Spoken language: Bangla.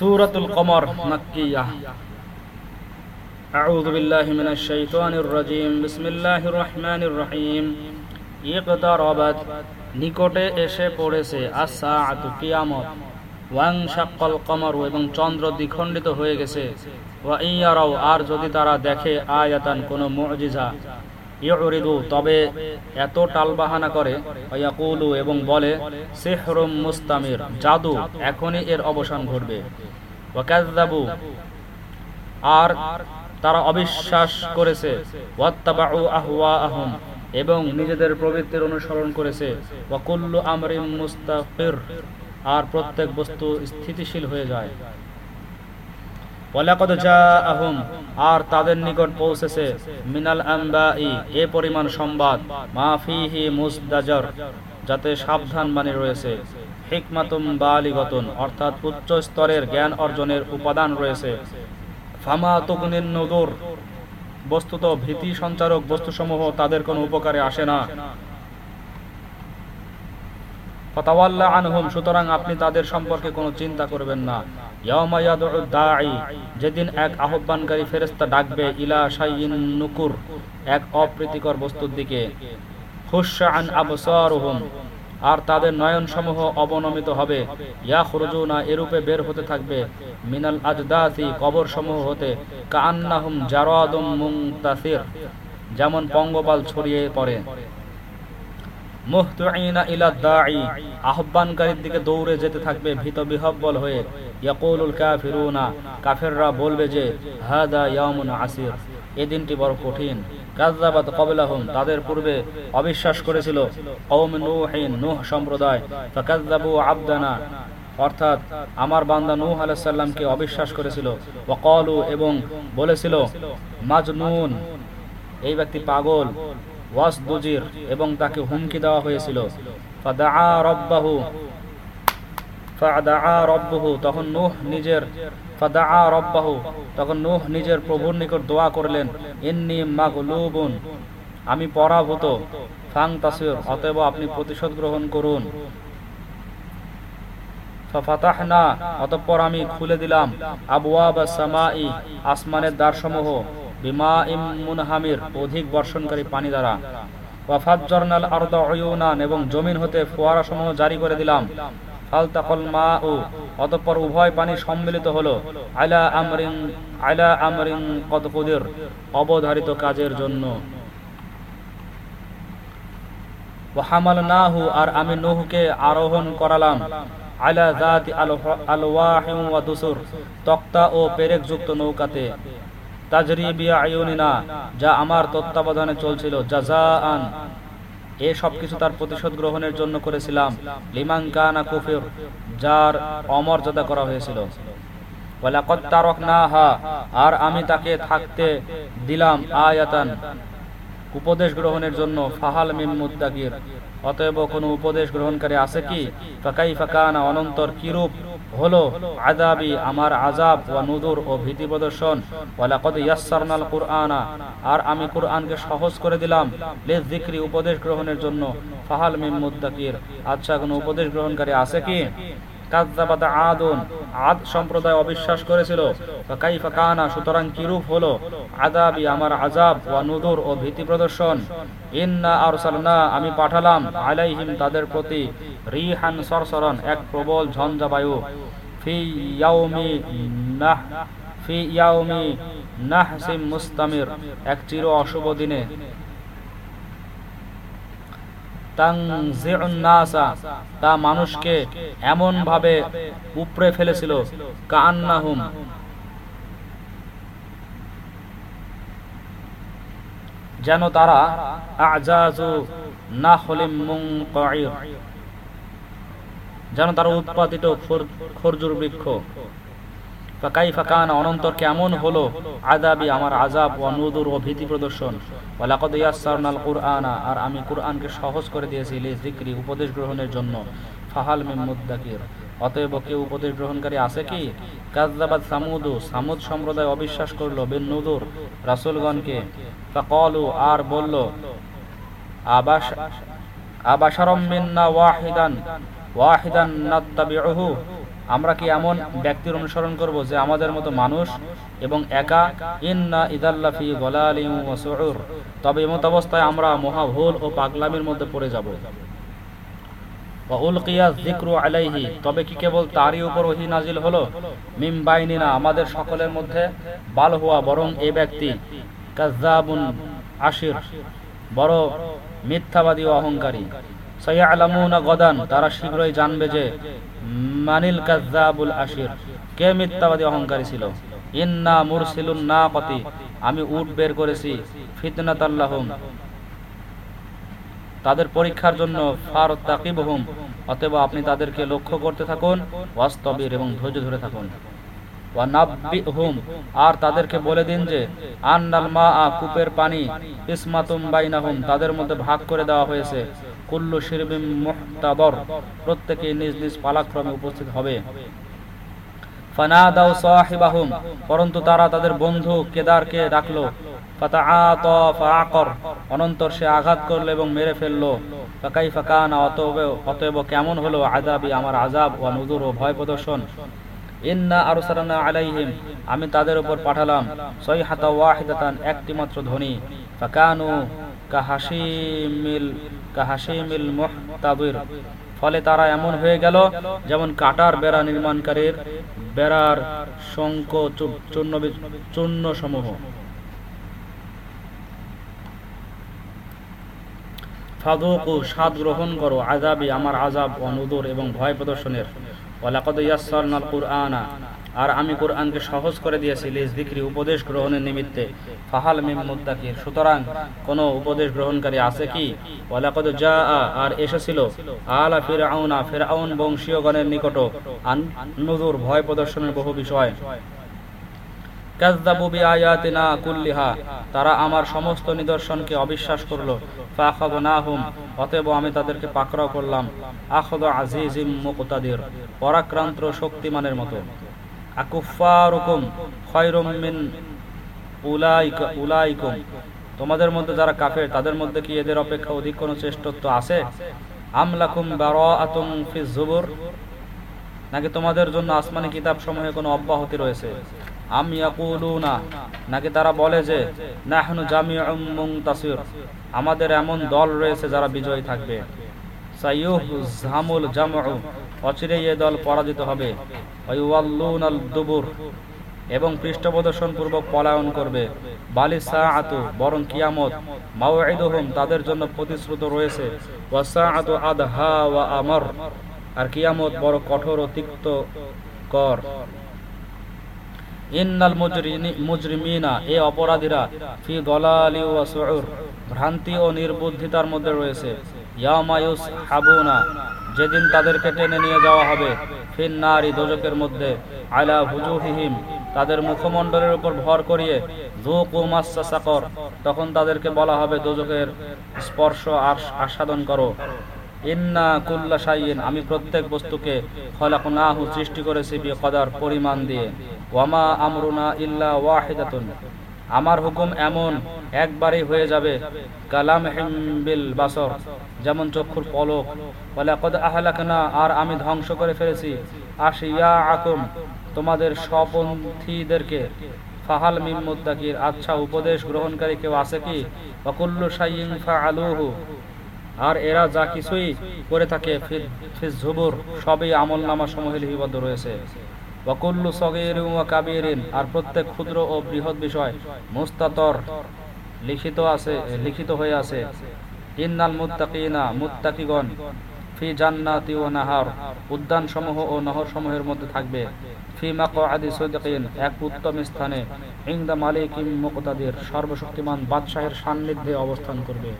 সুরাতুল কমর মাক্কিয়া أعوذ بالله من الشيطان الرجيم بسم الله الرحمن الرحيم ইকতারাবাত নিকটে এসে পড়েছে আসাআতু কিয়ামত ওয়াং শাক্কাল কমর এবং চন্দ্র দ্বিখণ্ডিত হয়ে গেছে ওয়া ইয়ারাও আর যদি তারা দেখে আয়াতান কোনো মুজিজা ইউরিদু, তবে এত টালবাহানা করে। এবং বলে মুস্তামির, জাদু, এখনই এর অবসান ঘটবে। আর তারা অবিশ্বাস করেছে, ওয়াত্তাবাউ আহওয়াআহুম এবং নিজেদের প্রবৃত্তির অনুসরণ করেছে, ওয়াকুল্লু আমরিম মুস্তাকির আর প্রত্যেক বস্তু স্থিতিশীল হয়ে যায়। আর তাদের নিকট পৌঁছেছে মিনাল আম্বাই, এ পরিমাণ সংবাদ মা যাতে সাবধান বাণী রয়েছে। হিকমাতুম বালিগতুন, অর্থাৎ উচ্চ স্তরের জ্ঞান অর্জনের উপাদান রয়েছে। ফামা তুকনিন নদুর বস্তুত ভীতি সঞ্চারক বস্তুসমূহ তাদের কোনো উপকারে আসে না। ফতাওয়াল্লা আনহুম, সুতরাং আপনি তাদের সম্পর্কে কোনো চিন্তা করবেন না। যেদিন এক আহ্বানকারী ফেরেশতা ডাকবে, ইলা শাইইন নুকুর, এক অপ্রীতিকর বস্তুর দিকে। খুশা আন আবসারুহুম, আর তাদের নয়ন সমূহ অবনমিত হবে। ইয়া খুরুজুনা এরূপে বের হতে থাকবে। মিনাল আজদাসি কবর সমূহ হতে। কান্নাহুম জারাদুম মুনতাসির, যেমন পঙ্গপাল ছড়িয়ে পড়ে। আহ্বানকারীর দিকে দৌড়ে যেতে থাকবে ভীত বিহব্বল হয়ে। ইয়াকুলুল কাফিরুনা, কাফেররা বলবে যে, হাদা ইয়াউমুন আসির এই দিনটি বড় কঠিন। ক্বাবলাহুম, তাদের পূর্বে অবিশ্বাস করেছিল অর্থাৎ আমার বান্দা নূহ আলাইহিস অবিশ্বাস করেছিল। এবং বলেছিল, মাজনুন, এই ব্যক্তি পাগল। ওয়াসদুজির এবং তাকে হুমকি দেওয়া হয়েছিল। তখন নূহ নিজের তখন নূহ নিজের প্রভুর নিকট দোয়া করলেন, ইন্নী মাগলুবুন, আমি পরাভূত ফাং তাসির অতএব আপনি প্রতিশোধ গ্রহণ করুন। অতঃপর আমি খুলে দিলাম, আবওয়াব সামাই, আসমানের দ্বারসমূহ বিমা ইম মুনহামির, অধিক বর্ষণকারী পানি দ্বারা। ওয়াফাজ্জরনাল আরদ উয়ুনান এবং জমিন হতে ফোয়ারা সমূহ জারি করে দিলাম। ফালতাকল মা ও অতঃপর উভয় পানি সম্মিলিত হলো। আলা আমরিন আলা আমরিন কদ অবধারিত কাজের জন্য। ওয়াহামাল নাহু আর আমি নহুকে আরোহণ করালাম। আলা জাতি আলওয়াহিম ওয়া দুসুর, তক্তা ও পেরেক যুক্ত নৌকাতে। তাজরিবিয়া যা আমার তত্ত্বাবধানে চলছিল। জাজাআন এ সব কিছু তার প্রতিশোধ গ্রহণের জন্য করেছিলাম। লিমান কানা কুফির, যার অমর্যাদা করা হয়েছিল। আর আমি তাকে থাকতে দিলাম আয়াতান, উপদেশ গ্রহণের জন্য। ফাহাল মিম মুদ্দাকির অতএব কোনো উপদেশ গ্রহণকারী আছে কি? ফাকাই ফাকানা অনন্তর কিরূপ হলো আদাবি আমার আজাব ওয়া নুদুর ও ভীতি প্রদর্শন। ওয়ালাকাদ কুরআনা আর আমি কুরআনকে সহজ করে দিলাম লিজ উপদেশ গ্রহণের জন্য। ফাহাল মুদ্দাকির আচ্ছা কোনো উপদেশ গ্রহণকারী আছে কি? আদুন, আদ সম্প্রদায় অবিশ্বাস করেছিল। সুতরাং কিরূপ হলো? আদাবি আমার আজাব ওয়া নুদুর ও ভীতি প্রদর্শন। ইন্না আরসালনা, আমি পাঠালাম আলাইহিম তাদের প্রতি রিহান সরসরন, এক প্রবল ঝঞ্ঝা বায়ু ফি ইয়াউমি নাহ নাহসিম মুস্তামির, এক চির অশুভ দিনে। তা মানুষকে এমন ভাবে উপড়ে ফেলেছিল কান্নাহুম যেন তারা আজাজু না হলিম যেন তারা উৎপাদিত খরজুর বৃক্ষ। ফাকাই ফাকান অনন্তর কেমন হলো আদাবি আমার আজাব ও নুদুর ও ভীতি প্রদর্শন। ওয়ালাকাদ ইয়াসসারনাল কুরআনা আর আমি কুরআনকে সহজ করে দিয়েছি লি উপদেশ গ্রহণের জন্য। ফাহাল মিন অতএব কেউ উপদেশ গ্রহণকারী আছে কি? কাযযাবাত সামুদু, সামুদ সম্প্রদায় অবিশ্বাস করল বিন নুদুর রাসূলগণকে। ফাকালু, আর বলল আবাস আবাশারম মিন্না ওয়াহিদান। ওয়াহিদান আমরা কি এমন ব্যক্তির অনুসরণ করব যে আমাদের মতো মানুষ এবং একা? ইন্না তবে এমত অবস্থায় আমরা মহাভুল ও পাগলামির মধ্যে পড়ে যাব। আলাইহি। তবে কি কেবল তারই উপর ওহী নাজিল হলো? মিম বাইনিনা, আমাদের সকলের মধ্যে বাল হওয়া বরং এই ব্যক্তি কাজ্জাবুন আশির, বড় মিথ্যাবাদী ও অহংকারী। তারা শীঘ্রই জানবে যে মানিল কাজ্জাবুল আশির, কে মিথ্যাবাদী অহংকারী ছিল। ইন্না মুরসিলুন নাকতি আমি উট বের করেছি ফিতনাতাল্লাহুম তাদের পরীক্ষার জন্য ফার তাকিবহুম, অতএব আপনি তাদেরকে লক্ষ্য করতে থাকুন, ওয়াস্তবির এবং ধৈর্য ধরে থাকুন। ওয়ানাব্বিহুম আর তাদেরকে বলে দিন যে, আন্নাল মা আ কূপের পানি, ইসমাতুম বাইনাহুম, তাদের মধ্যে ভাগ করে দেওয়া হয়েছে। কুল্লু শিরবিম মুহতাদর। প্রত্যেকে নিজ নিজ পালাক্রমে উপস্থিত হবে। ফানাদাউ সাহিবাহুম, পরন্তু তারা তাদের বন্ধু কেদারকে ডাকলো। অনন্তর সে আঘাত এবং মেরে ফেলল। অতএব কেমন হলো আযাবি আমার আযাব ও ভয় প্রদর্শন? ইন্না আরসালনা আলাইহিম, আমি তাদের উপর পাঠালাম। সয়হাতা ওয়াহিদাতান একটি মাত্র ধ্বনি। ফাকানু কাহাশিমিল ফলে তারা এমন হয়ে গেল, যেমন কাটার বেড়া নির্মাণকারীর বেড়ার শঙ্ক চূর্ণ সমূহ আমার আজাব অনুদূর এবং ভয় প্রদর্শনের। আর আমি কোরআনকে সহজ করে দিয়েছি, লিজ যিকরি উপদেশ গ্রহণের নিমিত্তে। ফাহাল মিম মুত্তাকির। সুতরাং কোন উপদেশ গ্রহণকারী আছে কি? ওয়ালাকাদ জাআ, আর এসেছিল, আলা ফিরআউনা, ফিরআউন বংশীয়গণের নিকট আন নুযুর, ভয় প্রদর্শনের বহু বিষয়। কাযযাবু বিআয়াতিনা কুল্লিহা, তারা আমার সমস্ত নিদর্শনকে অবিশ্বাস করল। ফাখাযনাহুম অতএব আমি তাদেরকে পাকড়াও করলাম। আখদ আজিজিম মুকতাদির, পরাক্রান্ত শক্তিমানের মতো। উলাইকুম। তোমাদের মধ্যে যারা কাফের, তাদের মধ্যে কি এদের অপেক্ষা অধিক কোনো শ্রেষ্ঠত্ব আছে? আমলাকুম বারাআতুম ফি জুবুর। নাকি তোমাদের জন্য আসমানি কিতাব সমূহে কোনো অব্যাহতি রয়েছে? নাকি তারা বলে যে, নাহনু জামিউম মুনতাসির। আমাদের এমন দল রয়েছে যারা বিজয়ী থাকবে। পরাজিত হবে। এবং পৃষ্ঠপ্রদর্শন পূর্বক পলায়ন করবে। বালি বরং কিয়ামত তাদের জন্য প্রতিশ্রুত রয়েছে। আমর, আর কিয়ামত বড় কঠোর ও তিক্ত কর। ইন্নাল মুজরিমিনা, এ অপরাধীরা ভ্রান্তি ও নির্বুদ্ধিতার মধ্যে রয়েছে। ইয়ামায়ুস হাবুনা যেদিন তাদেরকে টেনে নিয়ে যাওয়া হবে ফিন নারী দোজকের মধ্যে, আলা হুজুহিহিম, তাদের মুখমণ্ডলের উপর ভর করিয়ে সাকর, তখন তাদেরকে বলা হবে দোজকের স্পর্শ আস্বাদন করো। ইন্না কুল্লা শাইইন, আমি প্রত্যেক বস্তুকে খলাকনাহু সৃষ্টি করেছি বিকদার পরিমাণ দিয়ে। ওয়ামা আমরুনা ইল্লা ওয়াহিদাতুন। আমার হুকুম এমন, একবারই হয়ে যাবে। কালাম হিমবিল বাসর, যেমন চক্ষুর পলক। আহলাকনা, আর আমি ধ্বংস করে ফেলেছি। আশিয়া আকুম তোমাদের স্বপন্থীদেরকে। ফাহাল মিম মুত্তাকির আচ্ছা উপদেশ গ্রহণকারী কেউ আছে কি? ওয়াকুল্লু শাইইন ফাআলুহু, আর এরা যা কিছুই করে থাকে ফিজ ঝুবুর সবই আমল নামা সমূহে রয়েছে। ওয়াকুল্লু সগীর কাবীরিন আর প্রত্যেক ক্ষুদ্র ও বৃহৎ বিষয় মুস্তাতর লিখিত আছে, লিখিত হয়ে আছে। ইন্নাল মুত্তাকিনা, মুত্তাকিগণ, ফি জান্নাতি ওয়া নাহার উদ্যান সমূহ ও নহর সমূহের মধ্যে থাকবে। ফি মাকআদি সিদকিন এক উত্তম স্থানে। ইনদা মালিকিম মুকতাদির, সর্বশক্তিমান বাদশাহের সান্নিধ্যে অবস্থান করবে।